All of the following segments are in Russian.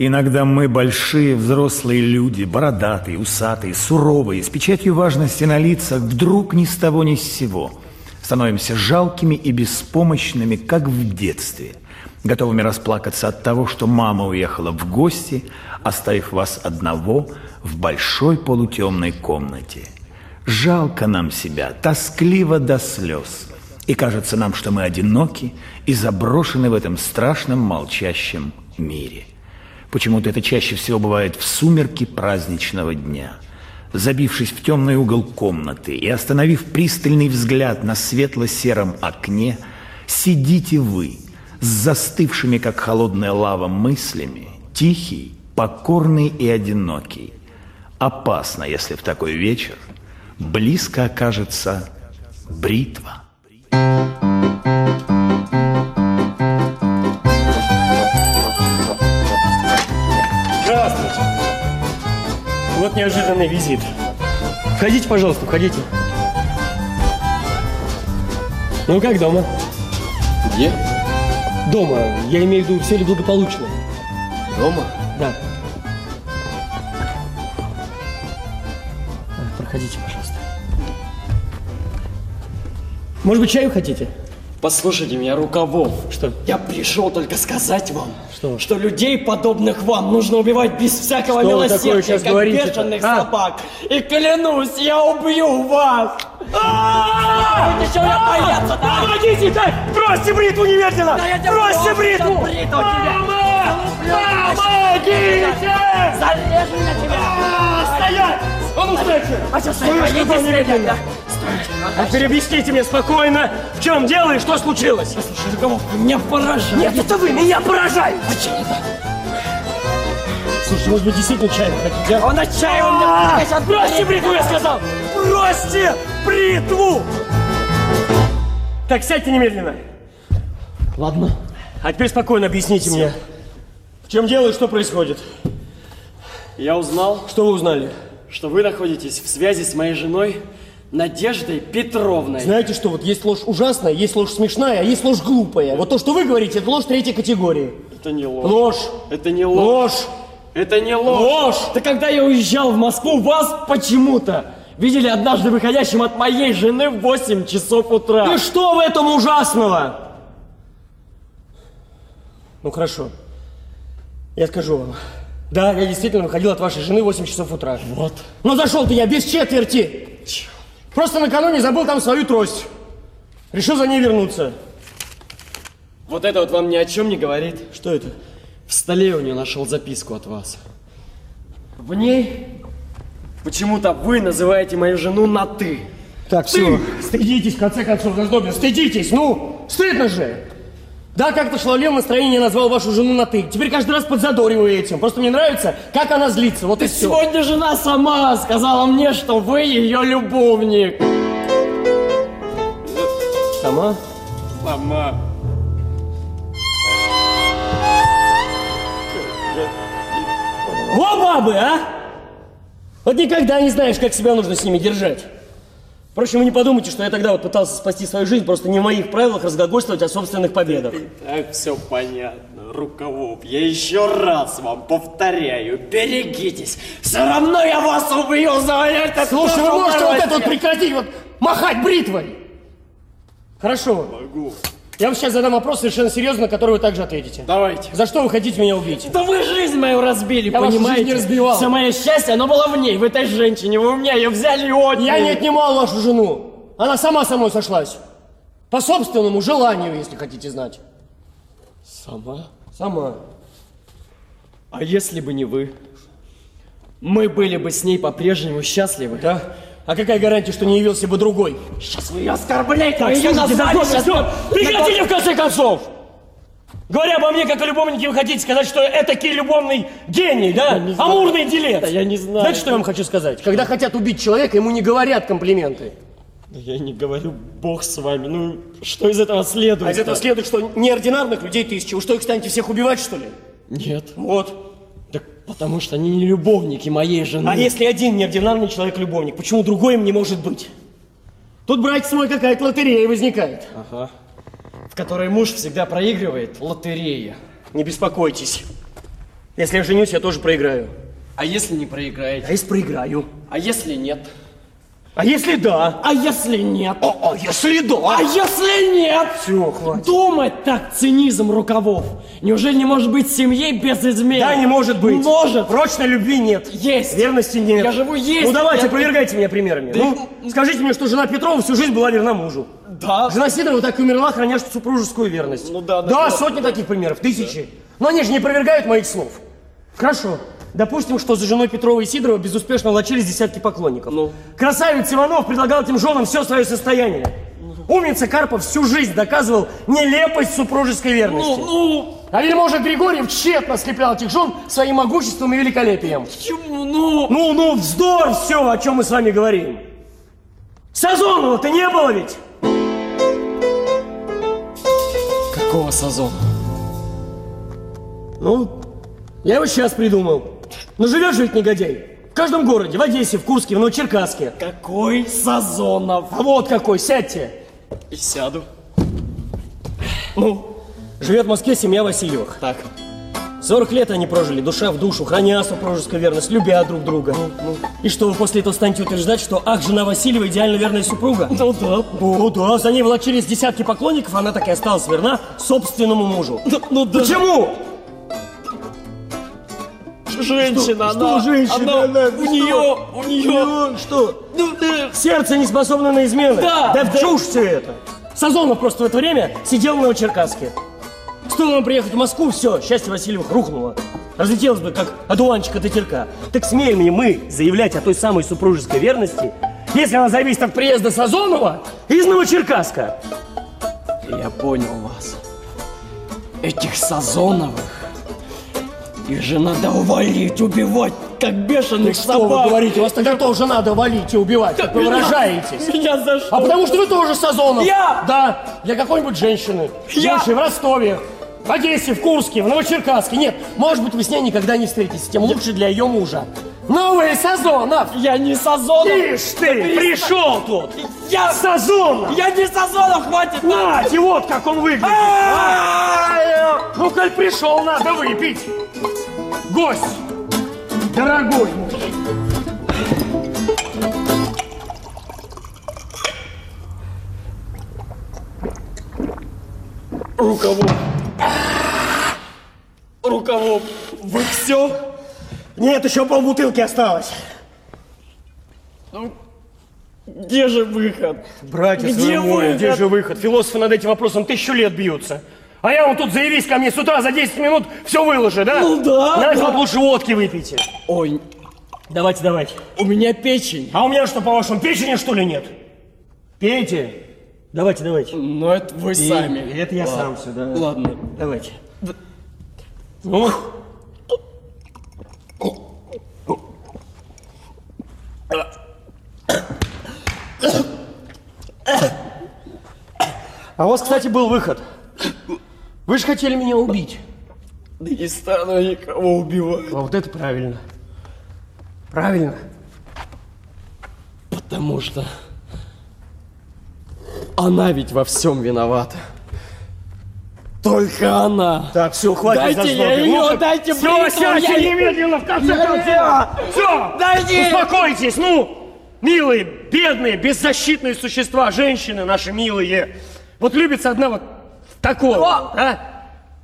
Иногда мы, большие взрослые люди, бородатые, усатые, суровые, с печатью важности на лицах, вдруг ни с того ни с сего становимся жалкими и беспомощными, как в детстве, готовыми расплакаться от того, что мама уехала в гости, оставив вас одного в большой полутемной комнате. Жалко нам себя, тоскливо до слез. И кажется нам, что мы одиноки и заброшены в этом страшном молчащем мире. Почему-то это чаще всего бывает в сумерки праздничного дня. Забившись в темный угол комнаты и остановив пристальный взгляд на светло-сером окне, сидите вы с застывшими, как холодная лава, мыслями, тихий, покорный и одинокий. Опасно, если в такой вечер близко окажется бритва. Неожиданный визит. Входите, пожалуйста, входите. Ну, как дома? Где? Дома. Я имею в виду, все ли благополучно? Дома? Да. Проходите, пожалуйста. Может быть, чаю хотите? Послушайте меня, Рукавов. Что? Я пришел только сказать вам, Что? что людей, подобных вам, нужно убивать без всякого Что вы милосердия, такое сейчас как говорите-то? бешеных А? собак. И клянусь, я убью вас! А! Будете я бояться, да? Помогите! Дай! Бросьте бритву немедленно! Бросьте бритву! Мама! Помогите! Зарежу я тебя! А, Стоять! А ну, стойте! А сейчас Слышь, пойдите какой стрелять, немедленно? да? А теперь объясните мне спокойно, в чем дело и что случилось? Слушай, ты меня поражаешь. Нет, это вы меня поражаете! Слушай, может быть, действительно чай хотите, а? Он от чая у меня А, Бросьте бритву, я сказал! Бросьте бритву! Так, сядьте немедленно. Ладно. А теперь спокойно объясните мне, в чем дело и что происходит. Я узнал, Что вы узнали? что вы находитесь в связи с моей женой Надеждой Петровной. Знаете что, вот есть ложь ужасная, есть ложь смешная, а есть ложь глупая. Вот то, что вы говорите, это ложь третьей категории. Это не ложь. Ложь! Это не ложь. Ложь! Это не ложь. Ложь! Да когда я уезжал в Москву, вас почему-то видели однажды выходящим от моей жены в 8 часов утра. И что в этом ужасного? Ну хорошо. Я скажу вам. Да, я действительно выходил от вашей жены в 8 часов утра. Вот. Но зашел-то я без четверти. Просто накануне забыл там свою трость. Решил за ней вернуться. Вот это вот вам ни о чем не говорит. Что это? В столе у нее нашел записку от вас. В ней почему-то вы называете мою жену на «ты». Так, все. Стыдитесь, в конце концов, Раздобин, стыдитесь, ну! Стыдно же! Да, как-то Шлавлев настроение назвал вашу жену на «ты». Теперь каждый раз подзадориваю этим. Просто мне нравится, как она злится. Вот и все. Сегодня жена сама сказала мне, что вы ее любовник. Сама? Сама. Во бабы, а! Вот никогда не знаешь, как себя нужно с ними держать. Впрочем, вы не подумайте, что я тогда вот пытался спасти свою жизнь, просто не в моих правилах разглагольствовать о собственных победах. Так все понятно, Рукавов. Я еще раз вам повторяю, берегитесь. Все равно я вас убью за это. Слушай, вы можете вот это вот прекратить, вот махать бритвой? Хорошо. Могу. Я вам сейчас задам вопрос совершенно серьезно, на который вы также ответите. Давайте. За что вы хотите меня убить? Да вы жизнь мою разбили, Я понимаете? жизнь не разбивал. Все мое счастье, оно было в ней, в этой женщине. Вы у меня ее взяли и отняли. Я не отнимал вашу жену. Она сама со мной сошлась. По собственному желанию, если хотите знать. Сама? Сама. А если бы не вы? Мы были бы с ней по-прежнему счастливы. Да? А какая гарантия, что не явился бы другой? Сейчас вы ее оскорбляете, Так, вы ее назвали, сейчас вы- прекратите в конце концов! Говоря обо мне как о любовнике, вы хотите сказать, что я этакий любовный гений, да? Амурный делец. Да я не знаю. Знаете, что я вам хочу сказать? Когда хотят убить человека, ему не говорят комплименты. Да я не говорю, бог с вами. Ну, что из этого следует? А из этого следует, что неординарных людей тысячи. Вы что, их станете всех убивать, что ли? Нет. Вот. Потому что они не любовники моей жены. А если один неординарный человек-любовник, почему другой им не может быть? Тут, братец мой, какая-то лотерея возникает. Ага. В которой муж всегда проигрывает лотерея. Не беспокойтесь. Если я женюсь, я тоже проиграю. А если не А проиграете? если проиграю? А если нет? А если да? А если нет? А если да? А если нет? Все, хватит. Думать так цинизм рукавов. Неужели не может быть семьи без измен? Да, не может быть. Может. Прочной любви нет. Есть. Верности нет. Я живу есть. Ну давайте, Я- опровергайте меня примерами. Да ну, скажите мне, что жена Петрова всю жизнь была верна мужу. Да. Жена Сидорова так и умерла, храня супружескую верность. Ну да, да, Да, да. сотни таких примеров, тысячи. Но они же не опровергают моих слов. Хорошо. Допустим, что за женой Петрова и Сидорова безуспешно влачились десятки поклонников. Ну. Красавец Иванов предлагал этим женам все свое состояние. Умница Карпов всю жизнь доказывал нелепость супружеской верности. Ну, ну, А вельможа Григорьев тщетно ослеплял этих жен своим могуществом и великолепием. почему? Ну, Ну, ну, вздор все, о чем мы с вами говорим. Сазонова-то не было ведь? какого сазона? Ну, я его сейчас придумал. Но живет же ведь негодяй. В каждом городе, в Одессе, в Курске, в Новочеркасске. Какой Сазонов? А вот какой, сядьте. И сяду. Ну, живет в Москве семья Васильевых. Так. 40 лет они прожили, душа в душу, храня супружескую верность, любя друг друга. И что, вы после этого станете утверждать, что, ах, жена Васильева идеально верная супруга? Ну да. Ну да, за ней волочились десятки поклонников, она так и осталась верна собственному мужу. Ну, ну да. Почему? Женщина, Что она, женщина, она, она, у нее, у нее, Что? ну, да. Сердце не способно на измены. Да, Да, да. чушь все это. Сазонов просто в это время сидел на Новочеркасске. Стоило нам приехать в Москву, все, счастье Васильевых рухнуло. Разлетелось бы, как одуванчик от ветерка. Так смеем ли мы заявлять о той самой супружеской верности, если она зависит от приезда Сазонова из Новочеркасска? Я понял вас. Этих Сазоновых. Их же надо увалить, убивать, как бешеных Что вы собак. говорите? Вас тогда тоже надо валить и убивать, как вы Меня- выражаетесь. Меня за что? А потому что вы тоже Сазонов. Я? Да, для какой-нибудь женщины. Я? Жившей в Ростове, в Одессе, в Курске, в Новочеркасске. Нет, может быть, вы с ней никогда не встретитесь, тем лучше для ее мужа. Новый Сазонов! Я не Сазонов. Ишь ты, пришел тут! Я, Сазонов! я не Сазонов, хватит. Нате, вот как он выглядит! А-а-а! Ну, коль пришел, надо выпить! Гость! Дорогой мой! Рукавов. Рукавов. Вы все? Нет, еще полбутылки осталось. Где же выход? Братья Где мои, выход? где же выход? Философы над этим вопросом тысячу лет бьются. А я вам тут заявись ко мне с утра за 10 минут все выложи, да? Ну да, Знаете, да. вот лучше водки выпейте. Ой, Давайте, давайте. у меня печень. А у меня что, по-вашему, печени, что ли, нет? Пейте. Давайте, давайте. Но это вы сами. Это я сам сюда. Ладно. Давайте. Ну. А у вас, кстати, был выход. Вы же хотели меня убить. Да не стану я никого убивать. А вот это правильно. Правильно. Потому что она ведь во всем виновата. Только она. Так, все, хватит Дайте я ее, Ну-ка, дайте Все, сядьте я- немедленно, в конце концов. Все, Дайте! успокойтесь, ну. Милые, бедные, беззащитные существа, женщины наши милые. Вот любится одна вот такого, а?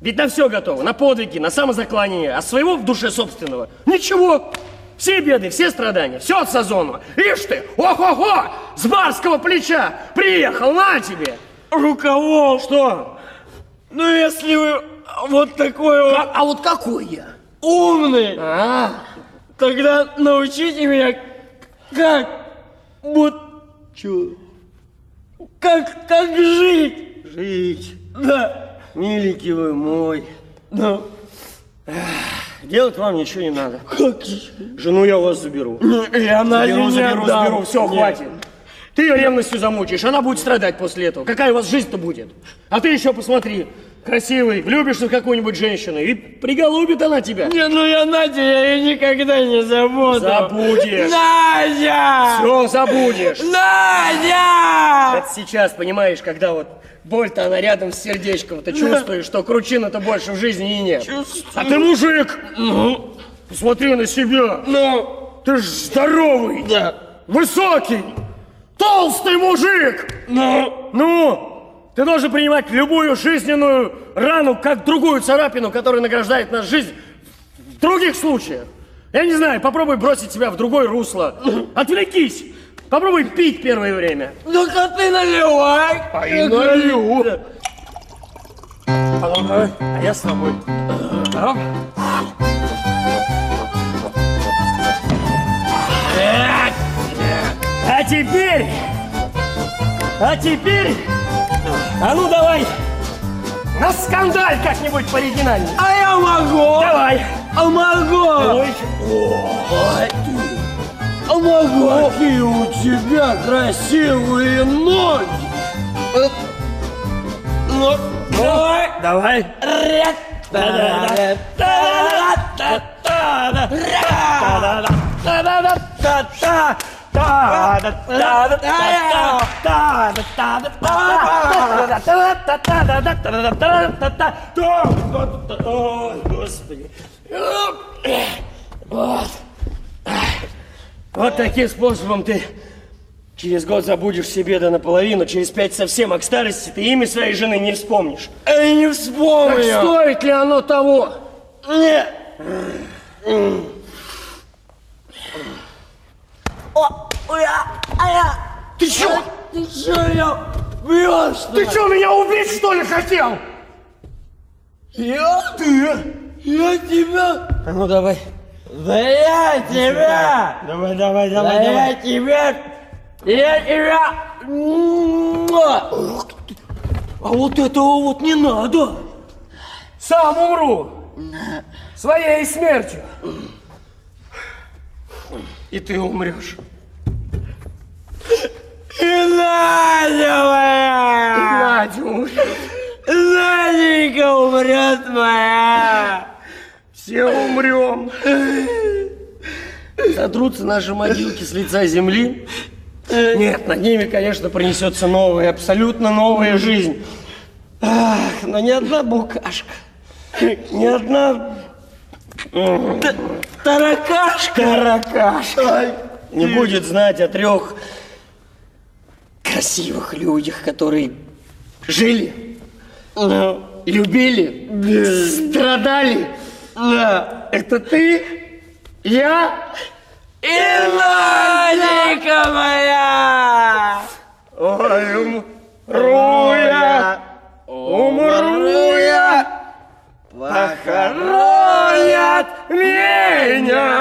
Ведь на все готово, на подвиги, на самозаклание, а своего в душе собственного ничего. Все беды, все страдания, все от Сазонова. Ишь ты, ох-охо, с барского плеча приехал, на тебе. Рукавов. Что? Ну если вы вот такой вот А, а вот какой я? умный, А, тогда научите меня, как вот чё? как как жить. Жить. Да. Миленький вы мой. Ну, Делать вам ничего не надо. как же? Жену я у вас заберу. И она Заберу, не заберу, отдам. заберу. Все, Нет. хватит. Ты ее ревностью замучаешь, она будет страдать после этого. Какая у вас жизнь-то будет? А ты еще посмотри. Красивый, влюбишься в какую-нибудь женщину, и приголубит она тебя. Не, ну я Надя, я ее никогда не забуду. Забудешь. Надя! Все забудешь. Надя! Это сейчас, понимаешь, когда вот боль-то она рядом с сердечком, ты чувствуешь, что кручина-то больше в жизни и нет. Чувствую. А ты мужик! Посмотри на себя! Ну, Ты ж здоровый! да. Высокий! Толстый мужик! Ну, Ну, ты должен принимать любую жизненную рану, как другую царапину, которая награждает нас жизнь в других случаях. Я не знаю, попробуй бросить себя в другое русло. Отвлекись! Попробуй пить первое время. ну-ка ты наливай. А и налью. А ну-ка, а я с тобой. А? А теперь, а теперь, а ну давай, на скандаль как-нибудь пооригинальней. А я могу. Давай. А могу. Ой, А могу. Какие у тебя красивые ноги. Э, Ну, давай. давай. Ой, Господи. Вот. Вот таким способом ты через год забудешь себе да наполовину, через пять совсем, а к старости ты имя своей жены не вспомнишь. Я не Так вспомню. стоит ли оно того? Нет. Ты чё? Ты что, я бьешь? Ты чё, меня убить, что ли, хотел? Я? Ты? Я тебя? А ну давай. Да я тебя! Давай, давай, Да я тебя! Я тебя! А вот этого вот не надо. Сам умру. Своей смертью. И ты умрешь. Надя моя! Надя умрет. Наденька умрет моя! Все умрем. Сотрутся наши могилки с лица земли. Нет, над ними, конечно, пронесется новая, абсолютно новая жизнь. Ах, но ни одна букашка, ни одна Таракашка! таракашка не будет знать о трех красивых людях, которые жили, любили, страдали. да. Это ты, я И Наденька моя! Ой, умру я, умру я, похоронят меня,